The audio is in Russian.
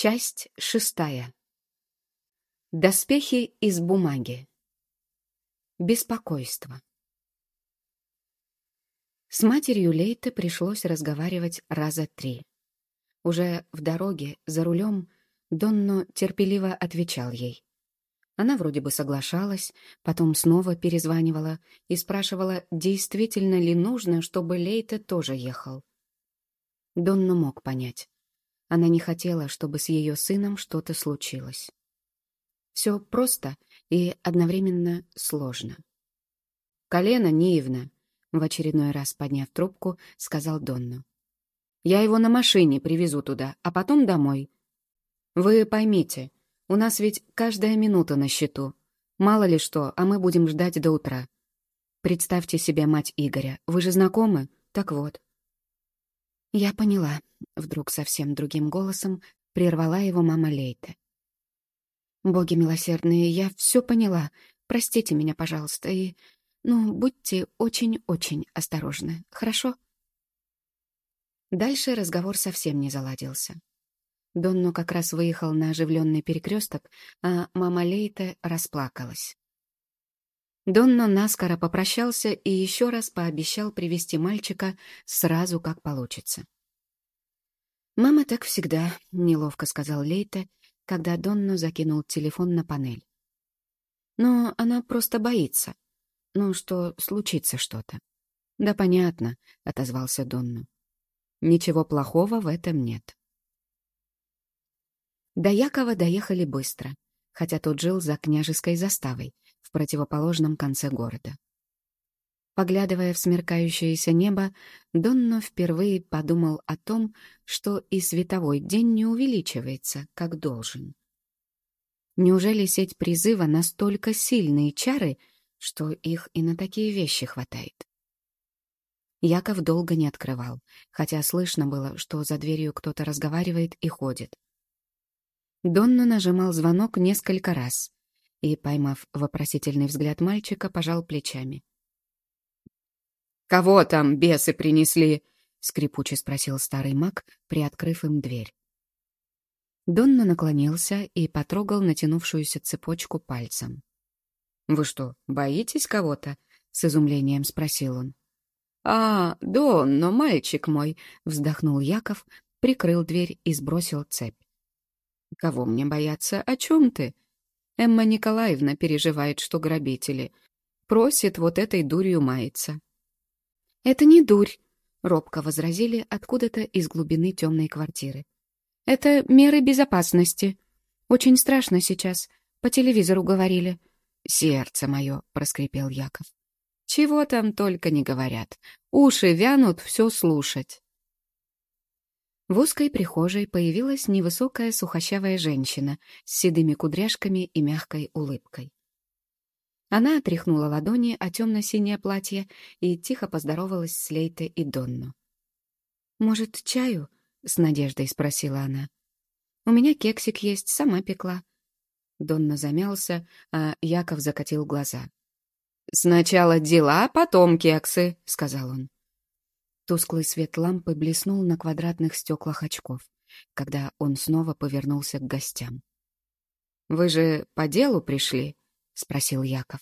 Часть шестая. Доспехи из бумаги. Беспокойство. С матерью Лейте пришлось разговаривать раза три. Уже в дороге, за рулем, Донно терпеливо отвечал ей. Она вроде бы соглашалась, потом снова перезванивала и спрашивала, действительно ли нужно, чтобы Лейте тоже ехал. Донно мог понять. Она не хотела, чтобы с ее сыном что-то случилось. Все просто и одновременно сложно. «Колено, Ниевна!» — в очередной раз подняв трубку, сказал Донну. «Я его на машине привезу туда, а потом домой. Вы поймите, у нас ведь каждая минута на счету. Мало ли что, а мы будем ждать до утра. Представьте себе мать Игоря. Вы же знакомы? Так вот». «Я поняла», — вдруг совсем другим голосом прервала его мама Лейте. «Боги милосердные, я все поняла. Простите меня, пожалуйста, и... Ну, будьте очень-очень осторожны, хорошо?» Дальше разговор совсем не заладился. Донно как раз выехал на оживленный перекресток, а мама Лейте расплакалась. Донно наскоро попрощался и еще раз пообещал привести мальчика сразу, как получится. «Мама так всегда», — неловко сказал Лейте, когда Донно закинул телефон на панель. «Но она просто боится. Ну, что случится что-то». «Да понятно», — отозвался Донно. «Ничего плохого в этом нет». До Якова доехали быстро, хотя тот жил за княжеской заставой, в противоположном конце города. Поглядывая в смеркающееся небо, Донно впервые подумал о том, что и световой день не увеличивается, как должен. Неужели сеть призыва настолько сильные чары, что их и на такие вещи хватает? Яков долго не открывал, хотя слышно было, что за дверью кто-то разговаривает и ходит. Донно нажимал звонок несколько раз, и, поймав вопросительный взгляд мальчика, пожал плечами. «Кого там бесы принесли?» — скрипуче спросил старый маг, приоткрыв им дверь. Донна наклонился и потрогал натянувшуюся цепочку пальцем. «Вы что, боитесь кого-то?» — с изумлением спросил он. «А, Донно, мальчик мой!» — вздохнул Яков, прикрыл дверь и сбросил цепь. «Кого мне бояться? О чем ты?» Эмма Николаевна переживает, что грабители. Просит вот этой дурью маяться. «Это не дурь», — робко возразили откуда-то из глубины темной квартиры. «Это меры безопасности. Очень страшно сейчас. По телевизору говорили». «Сердце мое», — проскрипел Яков. «Чего там только не говорят. Уши вянут все слушать». В узкой прихожей появилась невысокая сухощавая женщина с седыми кудряшками и мягкой улыбкой. Она отряхнула ладони о темно-синее платье и тихо поздоровалась с Лейте и Донну. «Может, чаю?» — с надеждой спросила она. «У меня кексик есть, сама пекла». Донна замялся, а Яков закатил глаза. «Сначала дела, потом кексы», — сказал он. Тусклый свет лампы блеснул на квадратных стеклах очков, когда он снова повернулся к гостям. «Вы же по делу пришли?» — спросил Яков.